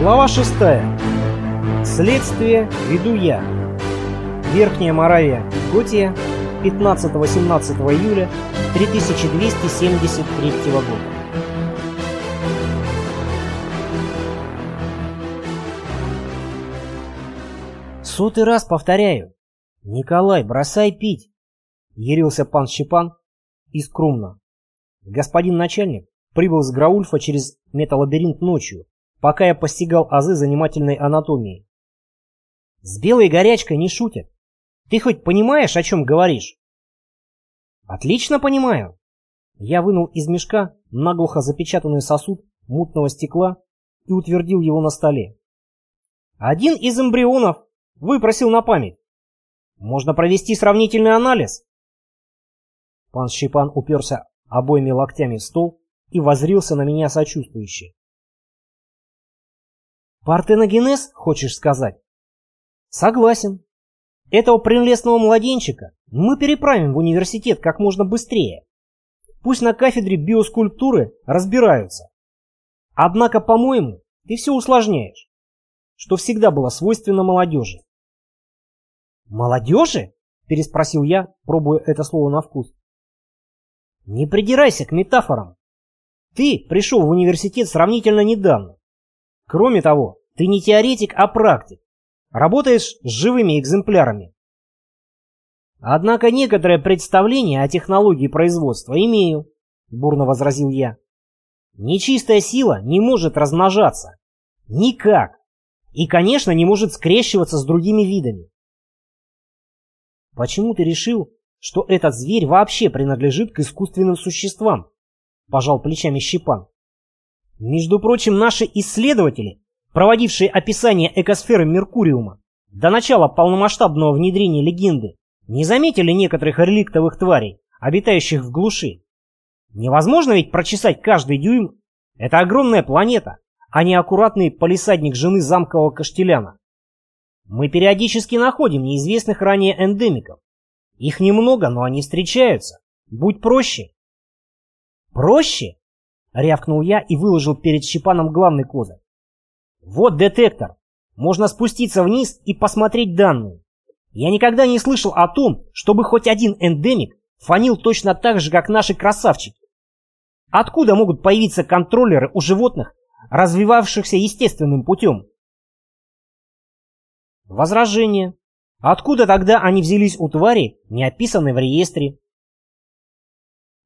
Глава 6. Следствие веду я. Верхняя Моравия, Готия, 15-18 июля 3273 года. Сотый раз повторяю. Николай, бросай пить. Ярился пан Щепан из Крумна. Господин начальник прибыл с Граульфа через металлабиринт ночью, пока я постигал азы занимательной анатомии. С белой горячкой не шутят. Ты хоть понимаешь, о чем говоришь? Отлично понимаю. Я вынул из мешка наглухо запечатанный сосуд мутного стекла и утвердил его на столе. Один из эмбрионов выпросил на память. Можно провести сравнительный анализ. Пан Щепан уперся обоими локтями в стол и возрился на меня сочувствующе. Партеногенез, хочешь сказать? Согласен. Этого прелестного младенчика мы переправим в университет как можно быстрее. Пусть на кафедре биоскульптуры разбираются. Однако, по-моему, ты все усложняешь, что всегда было свойственно молодежи. «Молодежи?» – переспросил я, пробуя это слово на вкус. «Не придирайся к метафорам. Ты пришел в университет сравнительно недавно. Кроме того, ты не теоретик, а практик. Работаешь с живыми экземплярами. Однако некоторое представление о технологии производства имею, бурно возразил я. Нечистая сила не может размножаться. Никак. И, конечно, не может скрещиваться с другими видами. Почему ты решил, что этот зверь вообще принадлежит к искусственным существам? Пожал плечами Щепан. Между прочим, наши исследователи, проводившие описание экосферы Меркуриума до начала полномасштабного внедрения легенды, не заметили некоторых реликтовых тварей, обитающих в глуши. Невозможно ведь прочесать каждый дюйм. Это огромная планета, а не аккуратный полисадник жены замкового Каштеляна. Мы периодически находим неизвестных ранее эндемиков. Их немного, но они встречаются. Будь проще. Проще? — рявкнул я и выложил перед Щепаном главный козырь. «Вот детектор. Можно спуститься вниз и посмотреть данные. Я никогда не слышал о том, чтобы хоть один эндемик фанил точно так же, как наши красавчики. Откуда могут появиться контроллеры у животных, развивавшихся естественным путем? Возражение. Откуда тогда они взялись у твари, не описанной в реестре?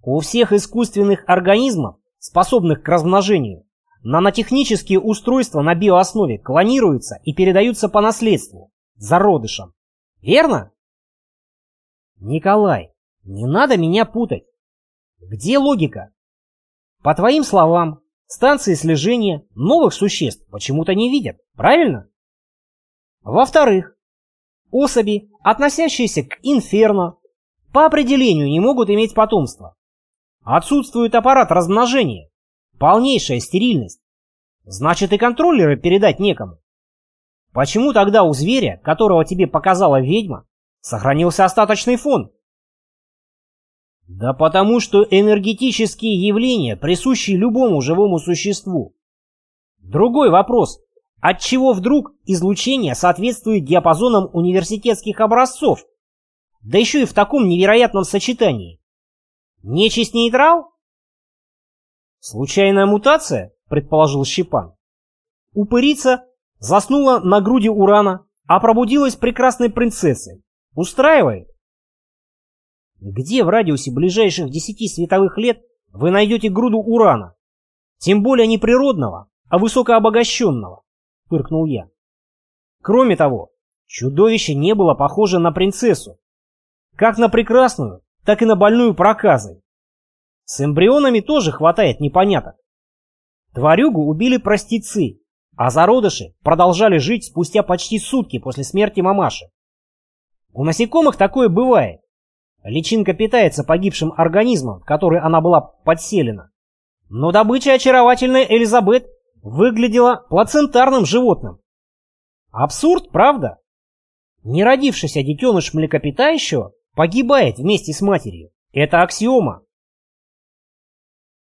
У всех искусственных организмов способных к размножению, нанотехнические устройства на биооснове клонируются и передаются по наследству, зародышам. Верно? Николай, не надо меня путать. Где логика? По твоим словам, станции слежения новых существ почему-то не видят, правильно? Во-вторых, особи, относящиеся к инферно, по определению не могут иметь потомство. Отсутствует аппарат размножения. Полнейшая стерильность. Значит и контроллеры передать некому. Почему тогда у зверя, которого тебе показала ведьма, сохранился остаточный фон? Да потому что энергетические явления присущи любому живому существу. Другой вопрос. Отчего вдруг излучение соответствует диапазонам университетских образцов? Да еще и в таком невероятном сочетании. Нечисть нейтрал? Случайная мутация, предположил Щепан. Упырица заснула на груди урана, а пробудилась прекрасной принцессой. Устраивает? Где в радиусе ближайших десяти световых лет вы найдете груду урана? Тем более не природного, а высокообогащенного, фыркнул я. Кроме того, чудовище не было похоже на принцессу. Как на прекрасную, так и на больную проказой. С эмбрионами тоже хватает непоняток. Тварюгу убили простецы, а зародыши продолжали жить спустя почти сутки после смерти мамаши. У насекомых такое бывает. Личинка питается погибшим организмом, в который она была подселена. Но добыча очаровательной Элизабет выглядела плацентарным животным. Абсурд, правда? Не родившийся детеныш млекопитающего погибает вместе с матерью. Это аксиома.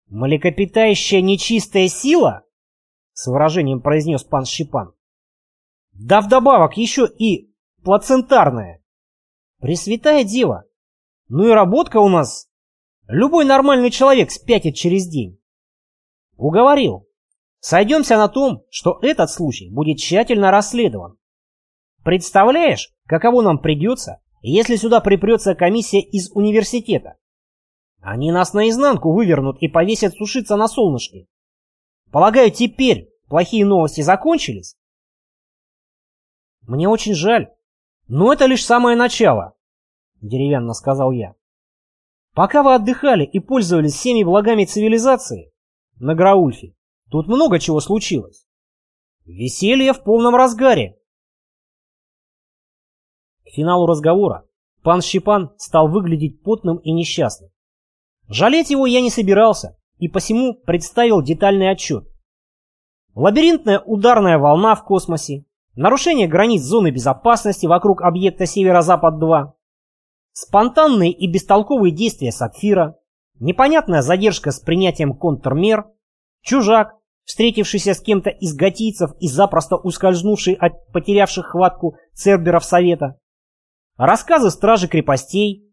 Млекопитающая нечистая сила? с выражением произнес пан Щепан. Да вдобавок еще и плацентарная. Пресвятая дева. Ну и работка у нас. Любой нормальный человек спятит через день. Уговорил. Сойдемся на том, что этот случай будет тщательно расследован. Представляешь, каково нам придется, если сюда припрется комиссия из университета? Они нас наизнанку вывернут и повесят сушиться на солнышке. Полагаю, теперь плохие новости закончились? Мне очень жаль, но это лишь самое начало, деревянно сказал я. Пока вы отдыхали и пользовались всеми благами цивилизации на Граульфе, тут много чего случилось. Веселье в полном разгаре. К финалу разговора пан Щепан стал выглядеть потным и несчастным. Жалеть его я не собирался и посему представил детальный отчет. Лабиринтная ударная волна в космосе, нарушение границ зоны безопасности вокруг объекта Северо-Запад-2, спонтанные и бестолковые действия Сапфира, непонятная задержка с принятием контрмер, чужак, встретившийся с кем-то из готийцев и запросто ускользнувший от потерявших хватку церберов Совета, рассказы стражи крепостей,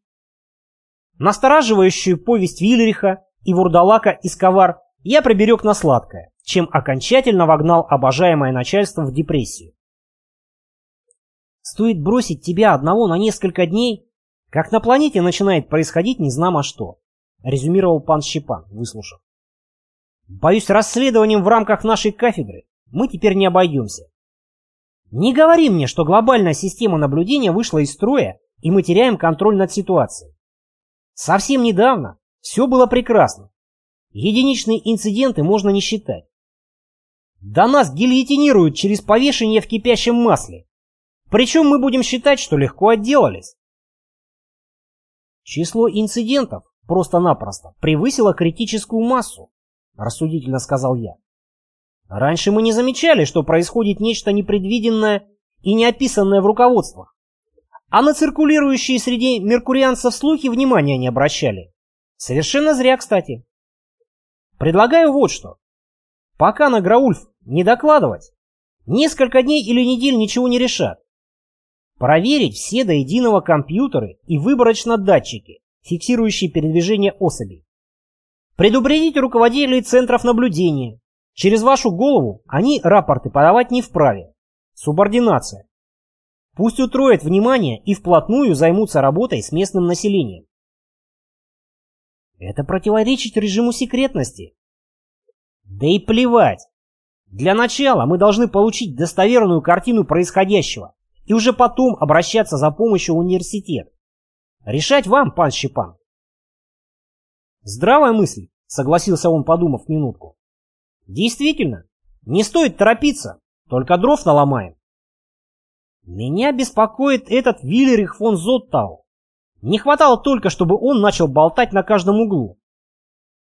настораживающую повесть Вильриха и Вурдалака из Ковар я приберег на сладкое, чем окончательно вогнал обожаемое начальство в депрессию. Стоит бросить тебя одного на несколько дней, как на планете начинает происходить незнамо что, резюмировал пан Щепан, выслушав. Боюсь, расследованием в рамках нашей кафедры мы теперь не обойдемся. Не говори мне, что глобальная система наблюдения вышла из строя, и мы теряем контроль над ситуацией. Совсем недавно все было прекрасно. Единичные инциденты можно не считать. Да нас гильотинируют через повешение в кипящем масле. Причем мы будем считать, что легко отделались. Число инцидентов просто-напросто превысило критическую массу, рассудительно сказал я. Раньше мы не замечали, что происходит нечто непредвиденное и неописанное в руководствах. А на циркулирующие среди меркурианцев слухи внимания не обращали. Совершенно зря, кстати. Предлагаю вот что. Пока на Граульф не докладывать, несколько дней или недель ничего не решат. Проверить все до единого компьютеры и выборочно датчики, фиксирующие передвижение особей. Предупредить руководителей центров наблюдения. Через вашу голову они рапорты подавать не вправе. Субординация. Пусть утроят внимание и вплотную займутся работой с местным населением. Это противоречит режиму секретности. Да и плевать. Для начала мы должны получить достоверную картину происходящего и уже потом обращаться за помощью в университет. Решать вам, пан Щепан. Здравая мысль, согласился он, подумав минутку. Действительно, не стоит торопиться, только дров наломаем. Меня беспокоит этот Виллерих фон Зоттау. Не хватало только, чтобы он начал болтать на каждом углу.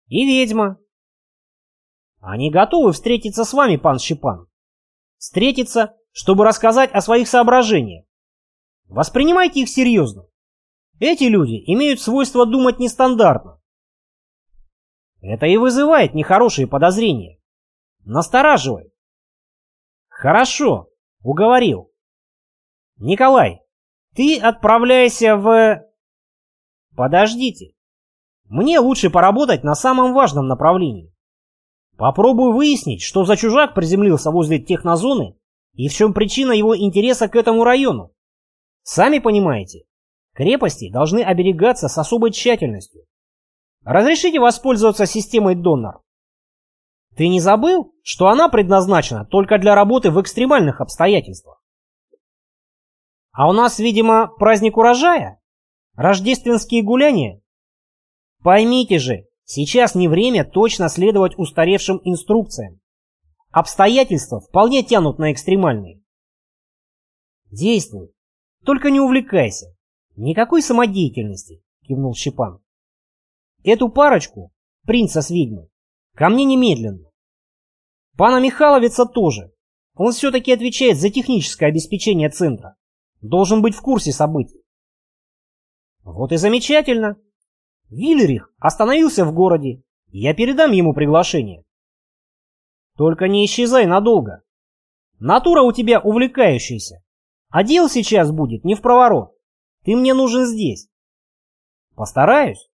И ведьма. Они готовы встретиться с вами, пан Щепан. Встретиться, чтобы рассказать о своих соображениях. Воспринимайте их серьезно. Эти люди имеют свойство думать нестандартно. Это и вызывает нехорошие подозрения. Настораживает. Хорошо, уговорил. «Николай, ты отправляйся в...» «Подождите. Мне лучше поработать на самом важном направлении. Попробую выяснить, что за чужак приземлился возле технозоны и в чем причина его интереса к этому району. Сами понимаете, крепости должны оберегаться с особой тщательностью. Разрешите воспользоваться системой Доннер? Ты не забыл, что она предназначена только для работы в экстремальных обстоятельствах? А у нас, видимо, праздник урожая? Рождественские гуляния? Поймите же, сейчас не время точно следовать устаревшим инструкциям. Обстоятельства вполне тянут на экстремальные. Действуй, только не увлекайся. Никакой самодеятельности, кивнул Щепан. Эту парочку, принца с ведьмой, ко мне немедленно. Пана Михайловица тоже. Он все-таки отвечает за техническое обеспечение центра. Должен быть в курсе событий. Вот и замечательно. Виллерих остановился в городе. Я передам ему приглашение. Только не исчезай надолго. Натура у тебя увлекающаяся. А дел сейчас будет не в проворот. Ты мне нужен здесь. Постараюсь.